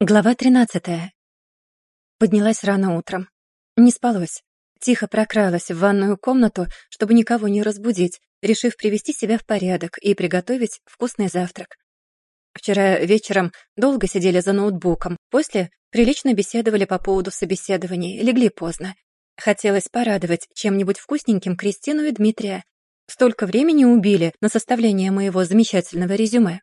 Глава 13. Поднялась рано утром. Не спалось. Тихо прокралась в ванную комнату, чтобы никого не разбудить, решив привести себя в порядок и приготовить вкусный завтрак. Вчера вечером долго сидели за ноутбуком, после прилично беседовали по поводу собеседований, легли поздно. Хотелось порадовать чем-нибудь вкусненьким Кристину и Дмитрия. Столько времени убили на составление моего замечательного резюме.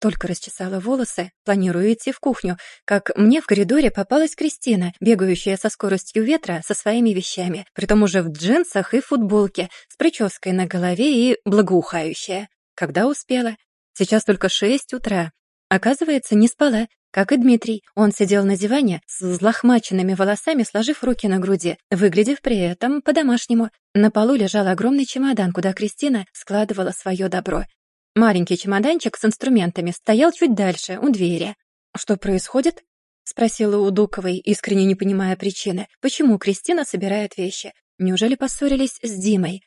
Только расчесала волосы, планирую идти в кухню, как мне в коридоре попалась Кристина, бегающая со скоростью ветра со своими вещами, притом уже в джинсах и футболке, с прической на голове и благоухающая. Когда успела? Сейчас только шесть утра. Оказывается, не спала, как и Дмитрий. Он сидел на диване с взлохмаченными волосами, сложив руки на груди, выглядев при этом по-домашнему. На полу лежал огромный чемодан, куда Кристина складывала свое добро. Маленький чемоданчик с инструментами стоял чуть дальше, у двери. «Что происходит?» — спросила у Дуковой, искренне не понимая причины. «Почему Кристина собирает вещи? Неужели поссорились с Димой?»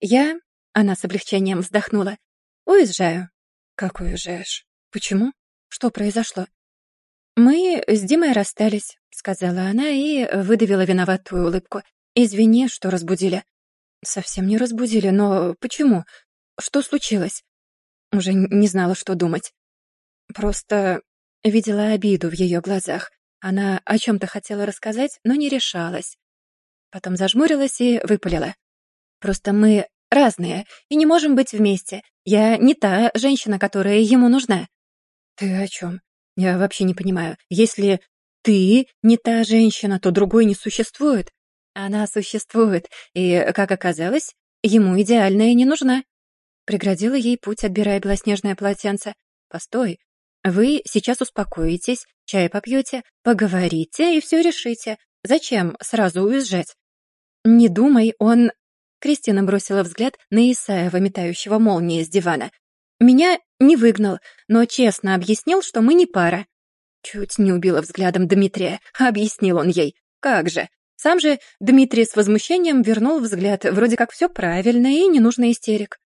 «Я...» — она с облегчением вздохнула. «Уезжаю». «Как уезжаешь? Почему? Что произошло?» «Мы с Димой расстались», — сказала она и выдавила виноватую улыбку. «Извини, что разбудили». «Совсем не разбудили, но почему? Что случилось?» Уже не знала, что думать. Просто видела обиду в ее глазах. Она о чем-то хотела рассказать, но не решалась. Потом зажмурилась и выпалила. «Просто мы разные и не можем быть вместе. Я не та женщина, которая ему нужна». «Ты о чем? Я вообще не понимаю. Если ты не та женщина, то другой не существует?» «Она существует, и, как оказалось, ему идеальная не нужна». Преградила ей путь, отбирая белоснежное полотенце. «Постой. Вы сейчас успокоитесь, чай попьете, поговорите и все решите. Зачем сразу уезжать?» «Не думай, он...» Кристина бросила взгляд на Исаева, метающего молнии с дивана. «Меня не выгнал, но честно объяснил, что мы не пара». Чуть не убила взглядом Дмитрия. Объяснил он ей. «Как же?» Сам же Дмитрий с возмущением вернул взгляд, вроде как все правильно и не нужно истерик.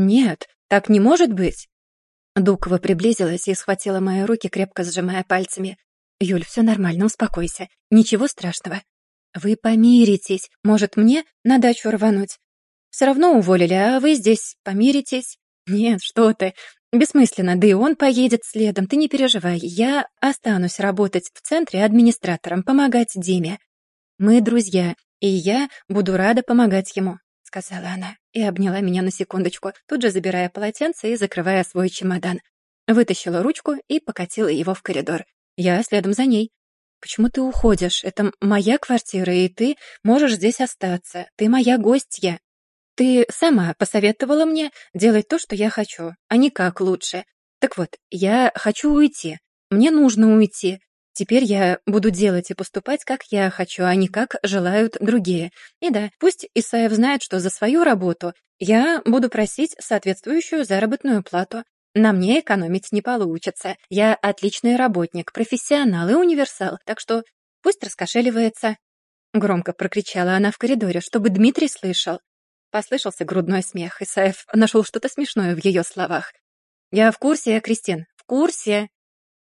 «Нет, так не может быть!» Дукова приблизилась и схватила мои руки, крепко сжимая пальцами. «Юль, все нормально, успокойся. Ничего страшного. Вы помиритесь. Может, мне на дачу рвануть? Все равно уволили, а вы здесь помиритесь? Нет, что ты. Бессмысленно, да и он поедет следом, ты не переживай. Я останусь работать в центре администратором, помогать Диме. Мы друзья, и я буду рада помогать ему сказала она и обняла меня на секундочку, тут же забирая полотенце и закрывая свой чемодан. Вытащила ручку и покатила его в коридор. Я следом за ней. «Почему ты уходишь? Это моя квартира, и ты можешь здесь остаться. Ты моя гостья. Ты сама посоветовала мне делать то, что я хочу, а не как лучше. Так вот, я хочу уйти. Мне нужно уйти. Теперь я буду делать и поступать, как я хочу, а не как желают другие. И да, пусть Исаев знает, что за свою работу я буду просить соответствующую заработную плату. На мне экономить не получится. Я отличный работник, профессионал и универсал, так что пусть раскошеливается. Громко прокричала она в коридоре, чтобы Дмитрий слышал. Послышался грудной смех. Исаев нашел что-то смешное в ее словах. «Я в курсе, Кристин, в курсе.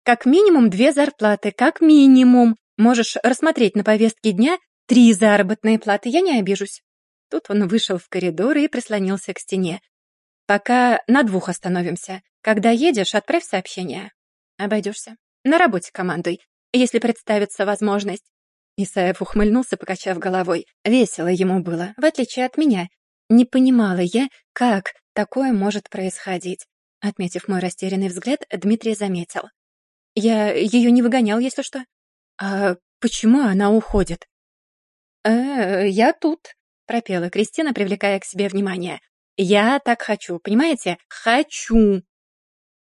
Как минимум две зарплаты, как минимум. Можешь рассмотреть на повестке дня три заработные платы, я не обижусь. Тут он вышел в коридор и прислонился к стене. Пока на двух остановимся. Когда едешь, отправь сообщение. Обойдешься. На работе командуй, если представится возможность. Исаев ухмыльнулся, покачав головой. Весело ему было, в отличие от меня. Не понимала я, как такое может происходить. Отметив мой растерянный взгляд, Дмитрий заметил. Я ее не выгонял, если что. А почему она уходит? «Э, я тут», — пропела Кристина, привлекая к себе внимание. «Я так хочу, понимаете? Хочу!»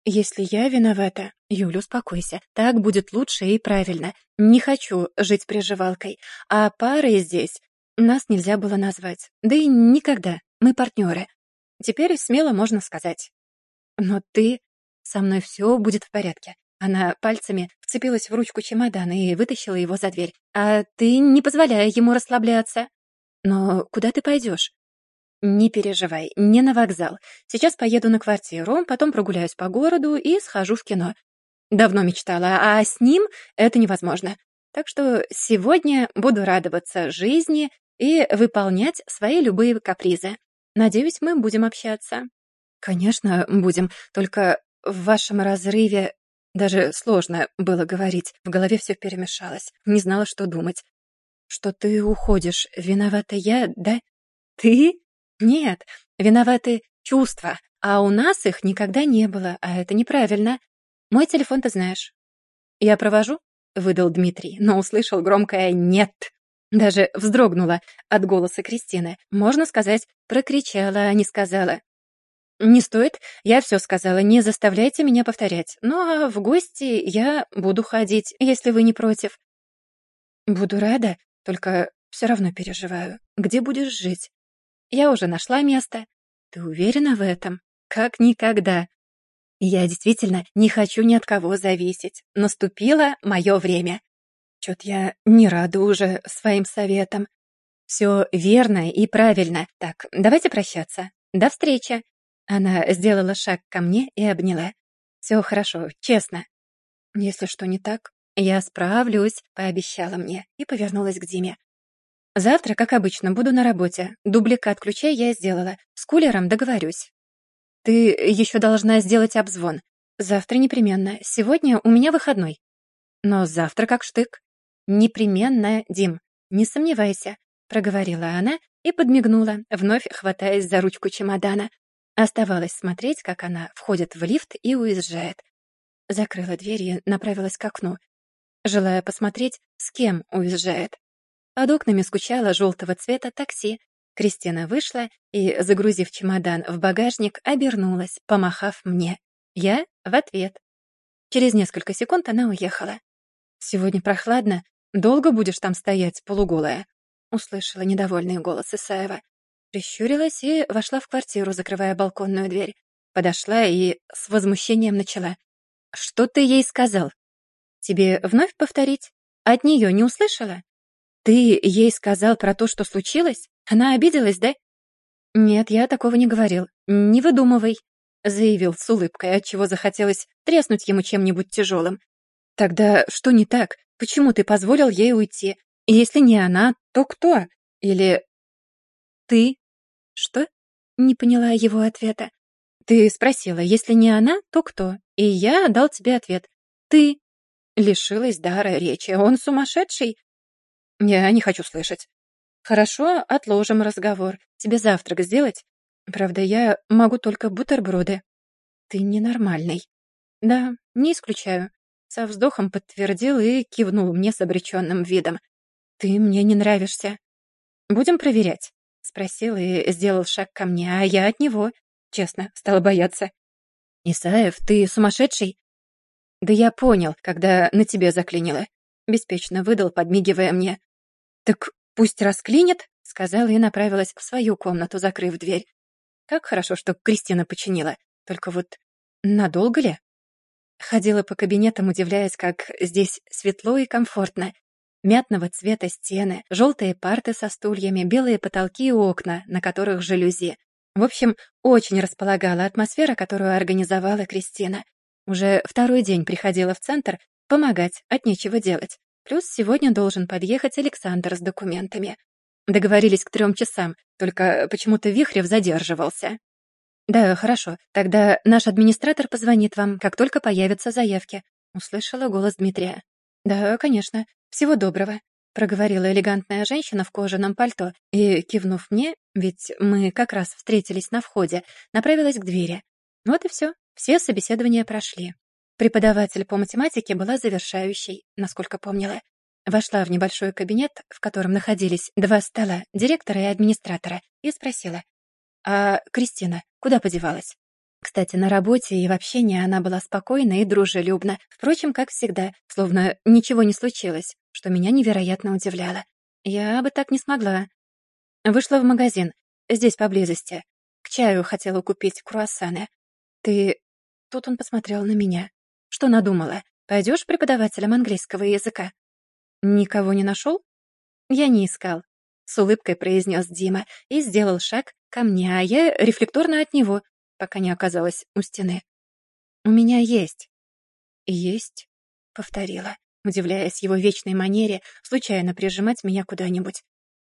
«Если я виновата, Юля, успокойся. Так будет лучше и правильно. Не хочу жить приживалкой. А парой здесь нас нельзя было назвать. Да и никогда. Мы партнеры. Теперь смело можно сказать. Но ты... Со мной все будет в порядке. Она пальцами вцепилась в ручку чемодана и вытащила его за дверь. «А ты не позволяй ему расслабляться». «Но куда ты пойдешь?» «Не переживай, не на вокзал. Сейчас поеду на квартиру, потом прогуляюсь по городу и схожу в кино. Давно мечтала, а с ним это невозможно. Так что сегодня буду радоваться жизни и выполнять свои любые капризы. Надеюсь, мы будем общаться. Конечно, будем, только в вашем разрыве даже сложно было говорить. В голове все перемешалось. Не знала, что думать. Что ты уходишь, виновата я, да? Ты? Нет, виноваты чувства, а у нас их никогда не было, а это неправильно. Мой телефон ты знаешь. Я провожу? Выдал Дмитрий, но услышал громкое «нет». Даже вздрогнула от голоса Кристины. Можно сказать, прокричала, а не сказала. «Не стоит, я все сказала, не заставляйте меня повторять. Ну а в гости я буду ходить, если вы не против». «Буду рада, только все равно переживаю. Где будешь жить?» «Я уже нашла место». «Ты уверена в этом?» «Как никогда». «Я действительно не хочу ни от кого зависеть. Наступило мое время». Чё-то я не рада уже своим советам. Все верно и правильно. Так, давайте прощаться. До встречи. Она сделала шаг ко мне и обняла. «Все хорошо, честно». «Если что не так, я справлюсь», — пообещала мне и повернулась к Диме. «Завтра, как обычно, буду на работе. Дубликат ключей я сделала. С кулером договорюсь». «Ты еще должна сделать обзвон. Завтра непременно. Сегодня у меня выходной». «Но завтра как штык». «Непременно, Дим, не сомневайся», — проговорила она и подмигнула, вновь хватаясь за ручку чемодана. Оставалось смотреть, как она входит в лифт и уезжает. Закрыла дверь и направилась к окну, желая посмотреть, с кем уезжает. Под окнами скучало желтого цвета такси. Кристина вышла и, загрузив чемодан в багажник, обернулась, помахав мне. Я в ответ. Через несколько секунд она уехала. «Сегодня прохладно. Долго будешь там стоять, полуголая?» Услышала недовольный голос Исаева. Прищурилась и вошла в квартиру, закрывая балконную дверь. Подошла и с возмущением начала. «Что ты ей сказал? Тебе вновь повторить? От нее не услышала? Ты ей сказал про то, что случилось? Она обиделась, да?» «Нет, я такого не говорил. Не выдумывай», — заявил с улыбкой, отчего захотелось треснуть ему чем-нибудь тяжелым. «Тогда что не так? Почему ты позволил ей уйти? Если не она, то кто? Или «Ты?» «Что?» — не поняла его ответа. «Ты спросила, если не она, то кто?» И я дал тебе ответ. «Ты?» Лишилась дара речи. Он сумасшедший? Я не хочу слышать. Хорошо, отложим разговор. Тебе завтрак сделать? Правда, я могу только бутерброды. Ты ненормальный. Да, не исключаю. Со вздохом подтвердил и кивнул мне с обреченным видом. Ты мне не нравишься. Будем проверять. Спросил и сделал шаг ко мне, а я от него, честно, стала бояться. «Исаев, ты сумасшедший?» «Да я понял, когда на тебе заклинило», — беспечно выдал, подмигивая мне. «Так пусть расклинит», — сказала и направилась в свою комнату, закрыв дверь. Как хорошо, что Кристина починила. Только вот надолго ли? Ходила по кабинетам, удивляясь, как здесь светло и комфортно, Мятного цвета стены, желтые парты со стульями, белые потолки и окна, на которых жалюзи. В общем, очень располагала атмосфера, которую организовала Кристина. Уже второй день приходила в центр помогать, от нечего делать. Плюс сегодня должен подъехать Александр с документами. Договорились к трем часам, только почему-то Вихрев задерживался. «Да, хорошо. Тогда наш администратор позвонит вам, как только появятся заявки», — услышала голос Дмитрия. «Да, конечно. «Всего доброго», — проговорила элегантная женщина в кожаном пальто и, кивнув мне, ведь мы как раз встретились на входе, направилась к двери. Вот и все, все собеседования прошли. Преподаватель по математике была завершающей, насколько помнила. Вошла в небольшой кабинет, в котором находились два стола, директора и администратора, и спросила, «А Кристина куда подевалась?» Кстати, на работе и в общении она была спокойна и дружелюбна, впрочем, как всегда, словно ничего не случилось, что меня невероятно удивляло. Я бы так не смогла. Вышла в магазин, здесь поблизости. К чаю хотела купить круассаны. Ты... Тут он посмотрел на меня. Что надумала? Пойдешь преподавателем английского языка? Никого не нашел? Я не искал. С улыбкой произнес Дима и сделал шаг ко мне, а я рефлекторно от него, пока не оказалась у стены. «У меня есть». «Есть», — повторила, удивляясь его вечной манере случайно прижимать меня куда-нибудь.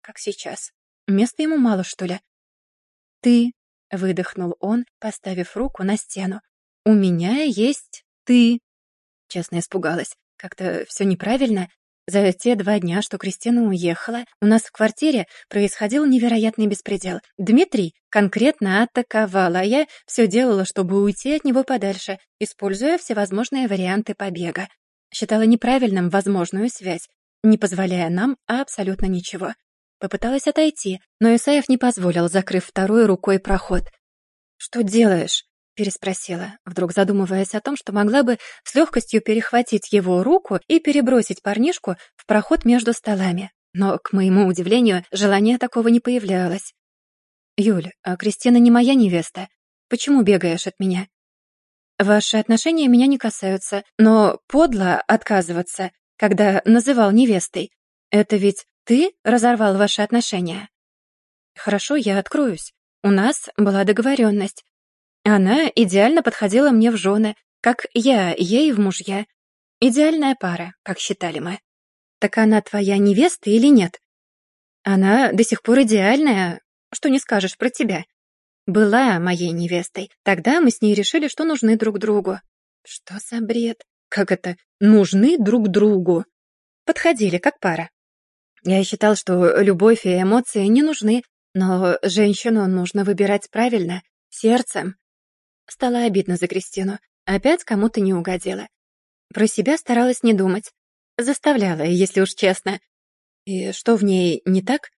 Как сейчас. Места ему мало, что ли? «Ты», — выдохнул он, поставив руку на стену. «У меня есть ты». Честно испугалась. Как-то все неправильно. За те два дня, что Кристина уехала, у нас в квартире происходил невероятный беспредел. Дмитрий конкретно атаковал, а я все делала, чтобы уйти от него подальше, используя всевозможные варианты побега. Считала неправильным возможную связь, не позволяя нам абсолютно ничего. Попыталась отойти, но Исаев не позволил, закрыв второй рукой проход. «Что делаешь?» — переспросила, вдруг задумываясь о том, что могла бы с легкостью перехватить его руку и перебросить парнишку в проход между столами. Но, к моему удивлению, желания такого не появлялось. «Юль, а Кристина не моя невеста. Почему бегаешь от меня?» «Ваши отношения меня не касаются, но подло отказываться, когда называл невестой. Это ведь ты разорвал ваши отношения?» «Хорошо, я откроюсь. У нас была договоренность. Она идеально подходила мне в жены, как я ей в мужья. Идеальная пара, как считали мы. Так она твоя невеста или нет? Она до сих пор идеальная, что не скажешь про тебя. Была моей невестой. Тогда мы с ней решили, что нужны друг другу. Что за бред? Как это «нужны друг другу»? Подходили как пара. Я считал, что любовь и эмоции не нужны, но женщину нужно выбирать правильно, сердцем. Стало обидно за Кристину. Опять кому-то не угодила. Про себя старалась не думать. Заставляла, если уж честно. И что в ней не так?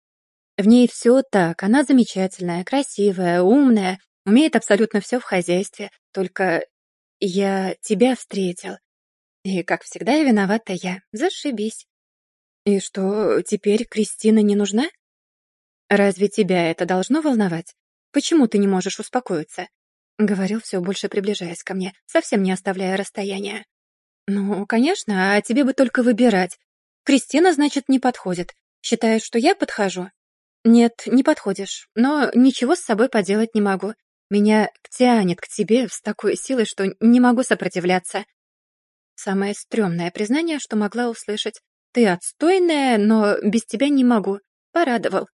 В ней все так. Она замечательная, красивая, умная, умеет абсолютно все в хозяйстве. Только я тебя встретил. И, как всегда, виновата я. Зашибись. И что, теперь Кристина не нужна? Разве тебя это должно волновать? Почему ты не можешь успокоиться? Говорил все больше приближаясь ко мне, совсем не оставляя расстояния. «Ну, конечно, а тебе бы только выбирать. Кристина, значит, не подходит. Считаешь, что я подхожу?» «Нет, не подходишь, но ничего с собой поделать не могу. Меня тянет к тебе с такой силой, что не могу сопротивляться». Самое стрёмное признание, что могла услышать. «Ты отстойная, но без тебя не могу». Порадовал.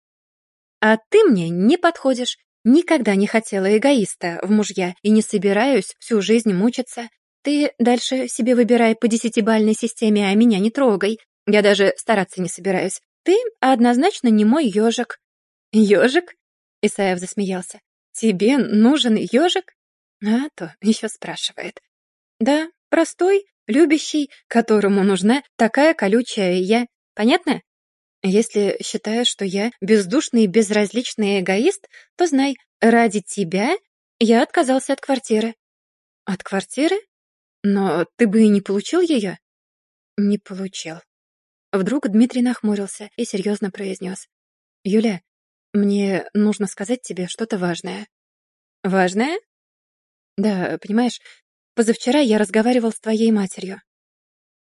«А ты мне не подходишь. Никогда не хотела эгоиста в мужья и не собираюсь всю жизнь мучиться. Ты дальше себе выбирай по десятибальной системе, а меня не трогай. Я даже стараться не собираюсь. Ты однозначно не мой ежик. Ежик? Исаев засмеялся. Тебе нужен ежик? А то еще спрашивает. Да, простой, любящий, которому нужна такая колючая я. Понятно? Если считаешь, что я бездушный безразличный эгоист, то знай, ради тебя я отказался от квартиры. От квартиры? Но ты бы и не получил ее? Не получил. Вдруг Дмитрий нахмурился и серьезно произнес. Юля, мне нужно сказать тебе что-то важное. Важное? Да, понимаешь, позавчера я разговаривал с твоей матерью.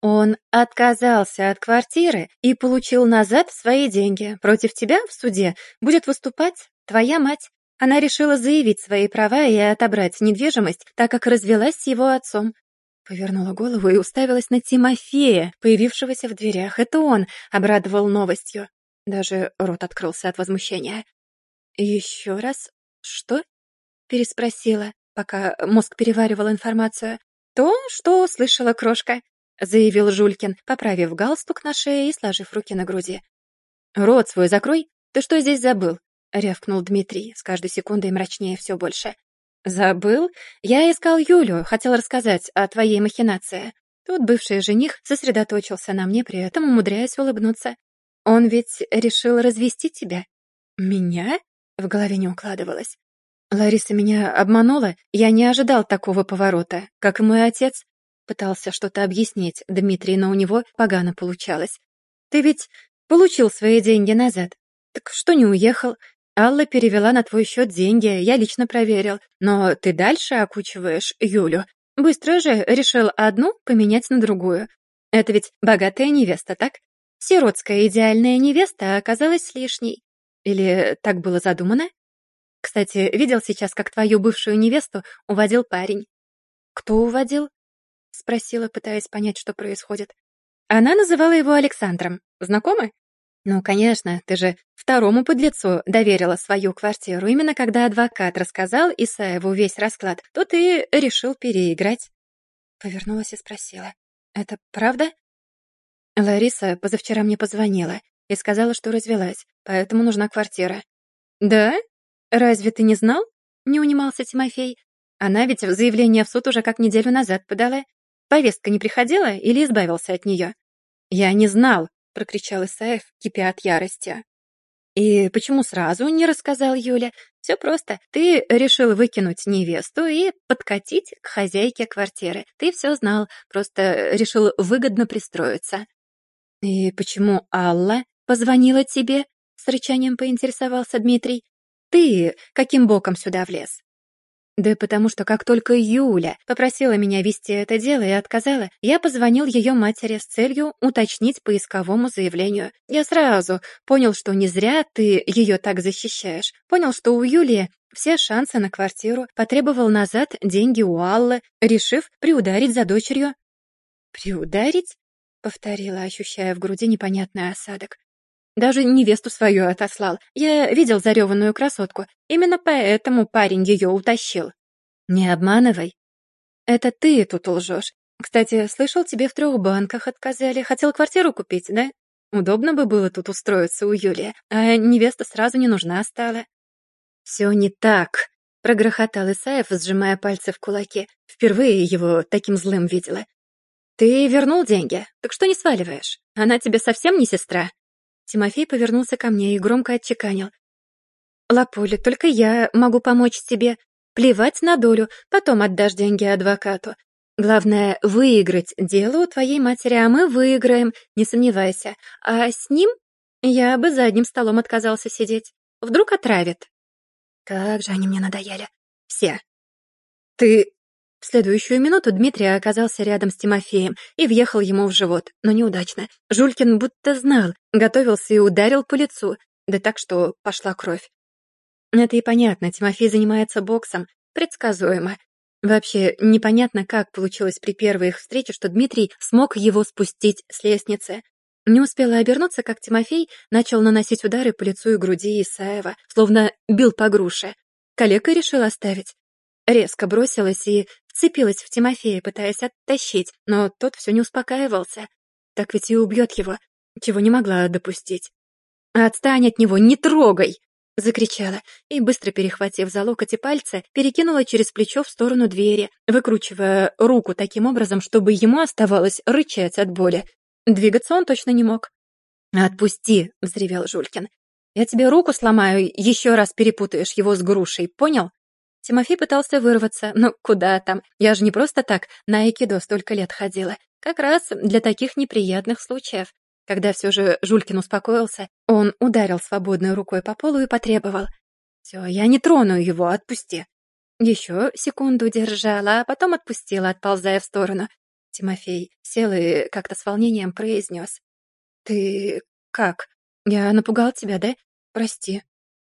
Он отказался от квартиры и получил назад свои деньги. Против тебя в суде будет выступать твоя мать. Она решила заявить свои права и отобрать недвижимость, так как развелась с его отцом. Повернула голову и уставилась на Тимофея, появившегося в дверях. Это он обрадовал новостью. Даже рот открылся от возмущения. «Еще раз? Что?» — переспросила, пока мозг переваривал информацию. «То, что услышала крошка», — заявил Жулькин, поправив галстук на шее и сложив руки на груди. «Рот свой закрой! Ты что здесь забыл?» — рявкнул Дмитрий, с каждой секундой мрачнее все больше. «Забыл? Я искал Юлю, хотел рассказать о твоей махинации». Тут бывший жених сосредоточился на мне, при этом умудряясь улыбнуться. «Он ведь решил развести тебя?» «Меня?» — в голове не укладывалось. Лариса меня обманула, я не ожидал такого поворота, как и мой отец. Пытался что-то объяснить Дмитрий, но у него погано получалось. «Ты ведь получил свои деньги назад. Так что не уехал? Алла перевела на твой счет деньги, я лично проверил. Но ты дальше окучиваешь Юлю. Быстро же решил одну поменять на другую. Это ведь богатая невеста, так? Сиротская идеальная невеста оказалась лишней. Или так было задумано? Кстати, видел сейчас, как твою бывшую невесту уводил парень. Кто уводил? Спросила, пытаясь понять, что происходит. Она называла его Александром. Знакомы? Ну, конечно, ты же второму подлецу доверила свою квартиру. Именно когда адвокат рассказал Исаеву весь расклад, то ты решил переиграть. Повернулась и спросила. «Это правда?» Лариса позавчера мне позвонила и сказала, что развелась, поэтому нужна квартира. «Да? Разве ты не знал?» — не унимался Тимофей. «Она ведь заявление в суд уже как неделю назад подала. Повестка не приходила или избавился от нее?» «Я не знал», — прокричал Исаев, кипя от ярости. «И почему сразу не рассказал Юля? Все просто. Ты решил выкинуть невесту и подкатить к хозяйке квартиры. Ты все знал, просто решил выгодно пристроиться». «И почему Алла позвонила тебе?» — с рычанием поинтересовался Дмитрий. «Ты каким боком сюда влез?» Да потому что как только Юля попросила меня вести это дело и отказала, я позвонил ее матери с целью уточнить по исковому заявлению. Я сразу понял, что не зря ты ее так защищаешь. Понял, что у Юлии все шансы на квартиру, потребовал назад деньги у Аллы, решив приударить за дочерью. «Приударить?» — повторила, ощущая в груди непонятный осадок. Даже невесту свою отослал. Я видел зареванную красотку. Именно поэтому парень ее утащил. Не обманывай. Это ты тут лжешь. Кстати, слышал, тебе в трех банках отказали. Хотел квартиру купить, да? Удобно бы было тут устроиться у Юлии, а невеста сразу не нужна стала. Все не так, прогрохотал Исаев, сжимая пальцы в кулаки. Впервые его таким злым видела. Ты вернул деньги, так что не сваливаешь? Она тебе совсем не сестра? Тимофей повернулся ко мне и громко отчеканил. «Лапуля, только я могу помочь тебе. Плевать на долю, потом отдашь деньги адвокату. Главное, выиграть дело у твоей матери, а мы выиграем, не сомневайся. А с ним я бы за одним столом отказался сидеть. Вдруг отравит». Как же они мне надоели. Все. «Ты в следующую минуту Дмитрий оказался рядом с Тимофеем и въехал ему в живот, но неудачно. Жулькин будто знал, готовился и ударил по лицу, да так, что пошла кровь. Это и понятно, Тимофей занимается боксом, предсказуемо. Вообще, непонятно, как получилось при первой их встрече, что Дмитрий смог его спустить с лестницы. Не успела обернуться, как Тимофей начал наносить удары по лицу и груди Исаева, словно бил по груше. Коллега решил оставить. Резко бросилась и вцепилась в Тимофея, пытаясь оттащить, но тот все не успокаивался. Так ведь и убьет его, чего не могла допустить. «Отстань от него, не трогай!» — закричала, и, быстро перехватив за локоть и пальцы, перекинула через плечо в сторону двери, выкручивая руку таким образом, чтобы ему оставалось рычать от боли. Двигаться он точно не мог. «Отпусти!» — взревел Жулькин. «Я тебе руку сломаю, еще раз перепутаешь его с грушей, понял?» Тимофей пытался вырваться. Ну, куда там? Я же не просто так на айкидо столько лет ходила. Как раз для таких неприятных случаев. Когда все же Жулькин успокоился, он ударил свободной рукой по полу и потребовал. «Все, я не трону его, отпусти». Еще секунду держала, а потом отпустила, отползая в сторону. Тимофей сел и как-то с волнением произнес. «Ты как? Я напугал тебя, да? Прости».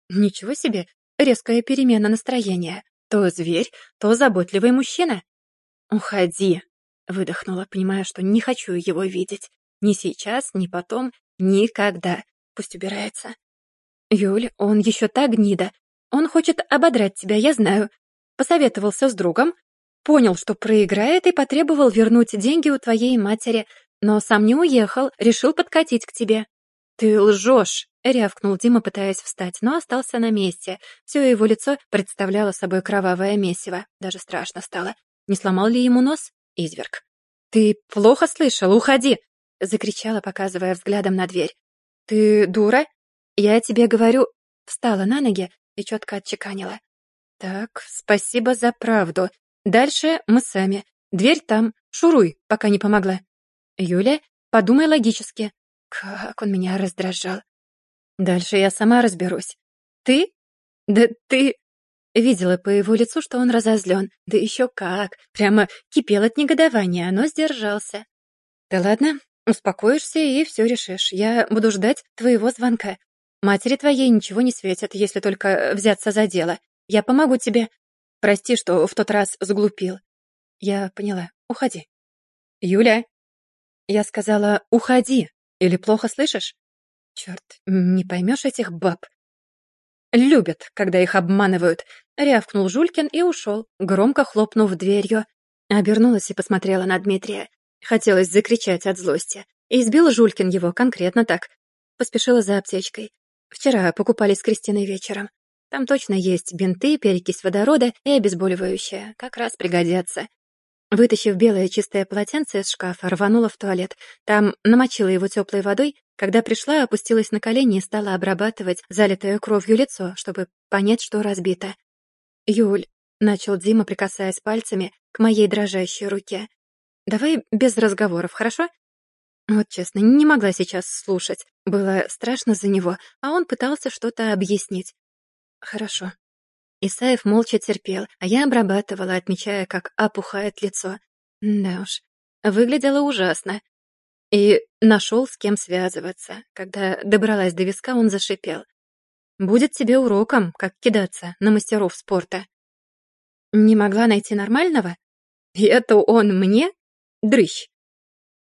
«Ничего себе, резкая перемена настроения. То зверь, то заботливый мужчина. «Уходи!» — выдохнула, понимая, что не хочу его видеть. Ни сейчас, ни потом, никогда. Пусть убирается. «Юль, он еще та гнида. Он хочет ободрать тебя, я знаю. Посоветовался с другом, понял, что проиграет и потребовал вернуть деньги у твоей матери, но сам не уехал, решил подкатить к тебе. Ты лжешь!» Рявкнул Дима, пытаясь встать, но остался на месте. Все его лицо представляло собой кровавое месиво. Даже страшно стало. Не сломал ли ему нос? Изверг. «Ты плохо слышал? Уходи!» — закричала, показывая взглядом на дверь. «Ты дура? Я тебе говорю...» Встала на ноги и четко отчеканила. «Так, спасибо за правду. Дальше мы сами. Дверь там. Шуруй, пока не помогла. Юля, подумай логически. Как он меня раздражал. Дальше я сама разберусь. Ты? Да ты... Видела по его лицу, что он разозлен. Да еще как. Прямо кипел от негодования, но сдержался. Да ладно, успокоишься и все решишь. Я буду ждать твоего звонка. Матери твоей ничего не светит, если только взяться за дело. Я помогу тебе. Прости, что в тот раз сглупил. Я поняла. Уходи. Юля!» Я сказала «Уходи!» Или «Плохо слышишь?» Черт, не поймешь этих баб. Любят, когда их обманывают. Рявкнул Жулькин и ушел, громко хлопнув дверью. Обернулась и посмотрела на Дмитрия. Хотелось закричать от злости. Избил Жулькин его конкретно так. Поспешила за аптечкой. Вчера покупали с Кристиной вечером. Там точно есть бинты, перекись водорода и обезболивающее. Как раз пригодятся. Вытащив белое чистое полотенце из шкафа, рванула в туалет. Там намочила его теплой водой. Когда пришла, опустилась на колени и стала обрабатывать залитое кровью лицо, чтобы понять, что разбито. «Юль», — начал Дима, прикасаясь пальцами к моей дрожащей руке. «Давай без разговоров, хорошо?» Вот честно, не могла сейчас слушать. Было страшно за него, а он пытался что-то объяснить. «Хорошо», Исаев молча терпел, а я обрабатывала, отмечая, как опухает лицо. Да уж, выглядело ужасно. И нашел, с кем связываться. Когда добралась до виска, он зашипел. «Будет тебе уроком, как кидаться на мастеров спорта». «Не могла найти нормального?» «И это он мне? Дрыщ!»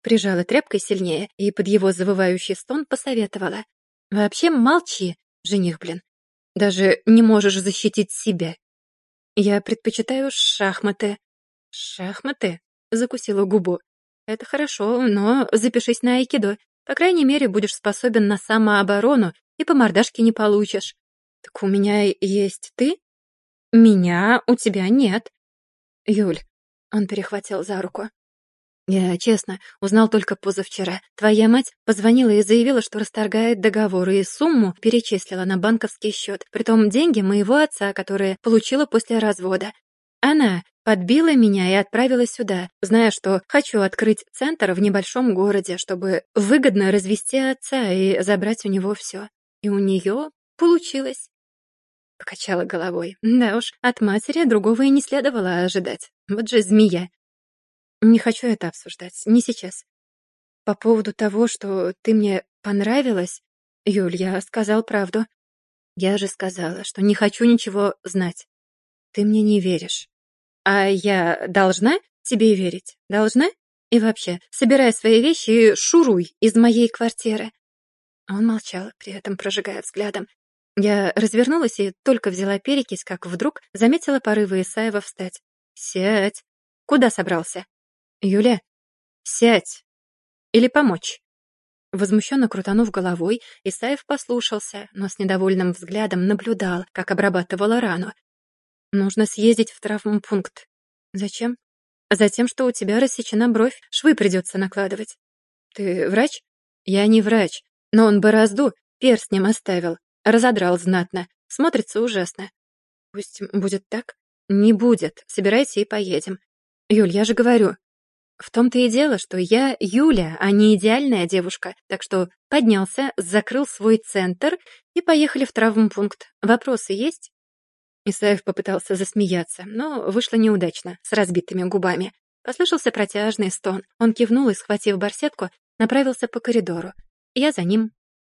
Прижала тряпкой сильнее и под его завывающий стон посоветовала. «Вообще молчи, жених, блин. Даже не можешь защитить себя. Я предпочитаю шахматы. Шахматы? Закусила губу. Это хорошо, но запишись на айкидо. По крайней мере, будешь способен на самооборону и по мордашке не получишь. Так у меня есть ты? Меня у тебя нет. Юль, он перехватил за руку. Я, честно, узнал только позавчера. Твоя мать позвонила и заявила, что расторгает договор, и сумму перечислила на банковский счет. Притом деньги моего отца, которые получила после развода. Она подбила меня и отправила сюда, зная, что хочу открыть центр в небольшом городе, чтобы выгодно развести отца и забрать у него все. И у нее получилось. Покачала головой. Да уж, от матери другого и не следовало ожидать. Вот же змея. Не хочу это обсуждать, не сейчас. По поводу того, что ты мне понравилась, Юль, я сказал правду. Я же сказала, что не хочу ничего знать. Ты мне не веришь. А я должна тебе верить? Должна? И вообще, собирай свои вещи и шуруй из моей квартиры. Он молчал, при этом прожигая взглядом. Я развернулась и только взяла перекись, как вдруг заметила порывы Исаева встать. «Сядь! Куда собрался?» «Юля, сядь! Или помочь?» Возмущенно крутанув головой, Исаев послушался, но с недовольным взглядом наблюдал, как обрабатывала рану. «Нужно съездить в травмпункт. Зачем?» «Затем, что у тебя рассечена бровь, швы придется накладывать». «Ты врач?» «Я не врач, но он борозду перстнем оставил, разодрал знатно, смотрится ужасно». «Пусть будет так?» «Не будет, собирайся и поедем». «Юль, я же говорю, в том-то и дело, что я Юля, а не идеальная девушка, так что поднялся, закрыл свой центр и поехали в травмпункт. Вопросы есть? Исаев попытался засмеяться, но вышло неудачно, с разбитыми губами. Послышался протяжный стон. Он кивнул и, схватив барсетку, направился по коридору. Я за ним.